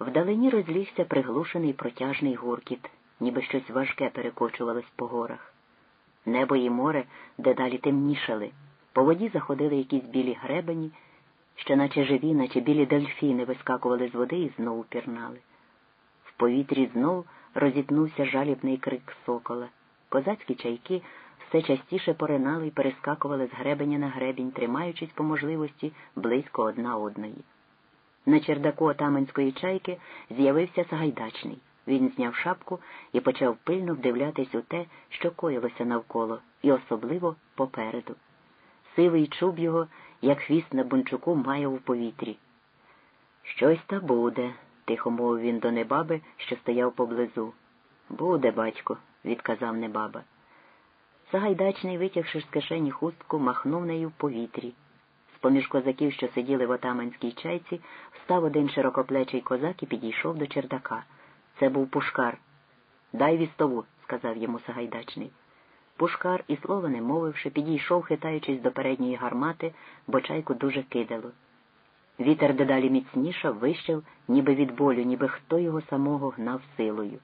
Вдалині розлігся приглушений протяжний гуркіт, ніби щось важке перекочувалось по горах. Небо і море дедалі темнішали, по воді заходили якісь білі гребені, що наче живі, наче білі дельфіни вискакували з води і знову пірнали. В повітрі знов розітнувся жалібний крик сокола. Козацькі чайки все частіше поринали і перескакували з гребеня на гребінь, тримаючись по можливості близько одна одної. На чердаку отаманської чайки з'явився Сагайдачний. Він зняв шапку і почав пильно вдивлятись у те, що коїлося навколо, і особливо попереду. Сивий чуб його, як хвіст на бунчуку, має у повітрі. Щось та буде, тихо мовив він до небаби, що стояв поблизу. Буде, батько, відказав небаба. Сагайдачний, витягши з кишені хустку, махнув нею в повітрі. З-поміж козаків, що сиділи в отаманській чайці, встав один широкоплечий козак і підійшов до чердака. Це був пушкар. Дай вістову, сказав йому Сагайдачний. Пушкар, і слова не мовивши, підійшов, хитаючись до передньої гармати, бо чайку дуже кидало. Вітер дедалі міцнішав, вищав, ніби від болю, ніби хто його самого гнав силою.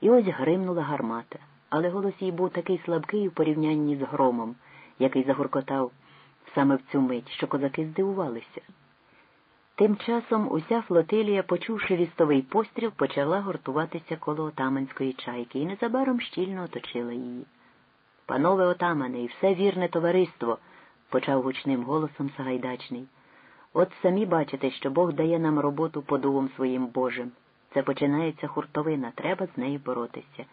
І ось гримнула гармата, але голос її був такий слабкий у порівнянні з громом, який загуркотав саме в цю мить, що козаки здивувалися. Тим часом уся флотилія, почувши вістовий постріл, почала гуртуватися коло отаманської чайки і незабаром щільно оточила її. Панове отамане, і все вірне товариство, почав гучним голосом Сагайдачний. От самі бачите, що Бог дає нам роботу подувом своїм Божим. Це починається хуртовина, треба з нею боротися.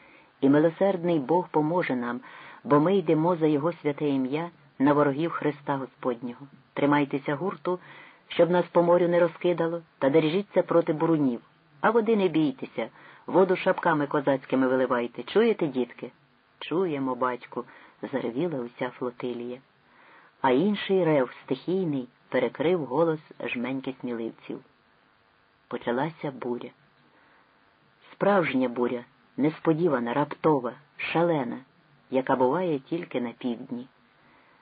І милосердний Бог поможе нам, бо ми йдемо за Його святе ім'я на ворогів Христа Господнього. Тримайтеся гурту, щоб нас по морю не розкидало, та держіться проти бурунів. А води не бійтеся, воду шапками козацькими виливайте. Чуєте, дітки? Чуємо, батьку, заревіла уся флотилія. А інший рев стихійний перекрив голос жменьки сміливців. Почалася буря. Справжня буря, несподівана, раптова, шалена, яка буває тільки на півдні.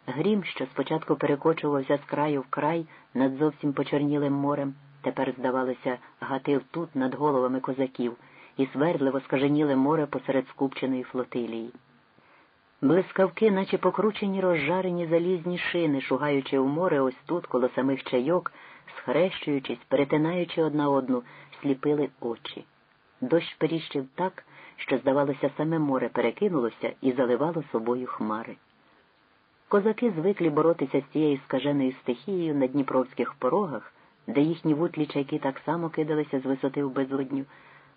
Грім, що спочатку перекочувався з краю в край над зовсім почорнілим морем, тепер, здавалося, гатив тут над головами козаків і свердливо скаженіле море посеред скупченої флотилії. Блискавки, наче покручені розжарені залізні шини, шугаючи у море ось тут, коло самих чайок, схрещуючись, перетинаючи одна одну, сліпили очі. Дощ періщив так, що, здавалося, саме море перекинулося і заливало собою хмари. Козаки звиклі боротися з цією скаженою стихією на дніпровських порогах, де їхні вутлі чайки так само кидалися з висоти в безодню,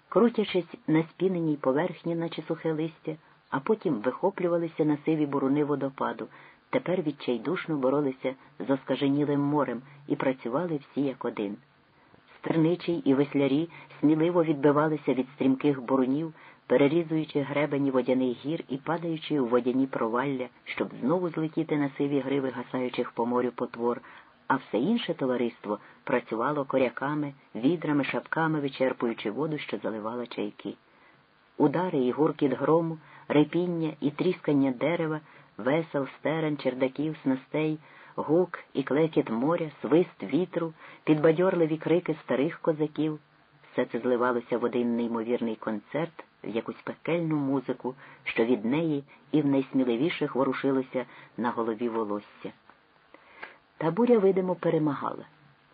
крутячись на спіненій поверхні, наче сухе листя, а потім вихоплювалися на сиві буруни водопаду, тепер відчайдушно боролися з оскаженілим морем і працювали всі як один. Стерничий і веслярі сміливо відбивалися від стрімких бурунів, перерізуючи гребені водяних гір і падаючи у водяні провалля, щоб знову злетіти на сиві гриви гасаючих по морю потвор, а все інше товариство працювало коряками, відрами, шапками, вичерпуючи воду, що заливала чайки. Удари і гуркіт грому, репіння і тріскання дерева, весел, стерен, чердаків, снастей, гук і клекіт моря, свист вітру, підбадьорливі крики старих козаків. Все це зливалося в один неймовірний концерт, в якусь пекельну музику, що від неї і в найсміливіших ворушилося на голові волосся. Та буря, видимо, перемагала.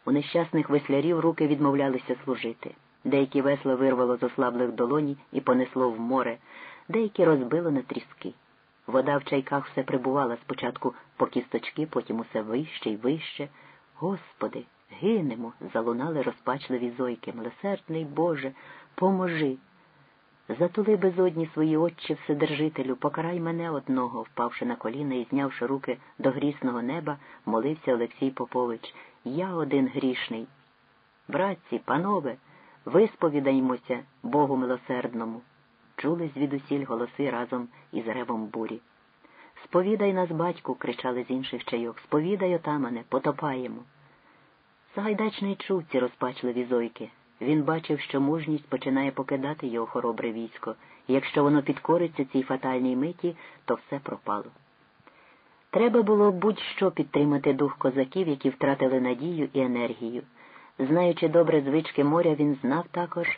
У нещасних веслярів руки відмовлялися служити. Деякі весла вирвало з ослаблих долоні і понесло в море, деякі розбило на тріски. Вода в чайках все прибувала спочатку по кісточки, потім усе вище й вище. Господи, гинемо, залунали розпачливі зойки. Милосердний Боже, поможи. Затули безодні свої очі Вседержителю, покарай мене одного, впавши на коліна і знявши руки до грісного неба, молився Олексій Попович. Я один грішний. Братці, панове, висповідаймося Богу милосердному. Чули звідусіль голоси разом із ревом бурі. Сповідай нас, батьку, кричали з інших чайок. Сповідай, отамане, потопаємо. Сагайдачний чув ці розпачливі зойки. Він бачив, що мужність починає покидати його хоробре військо, і якщо воно підкориться цій фатальній миті, то все пропало. Треба було будь-що підтримати дух козаків, які втратили надію і енергію. Знаючи добре звички моря, він знав також,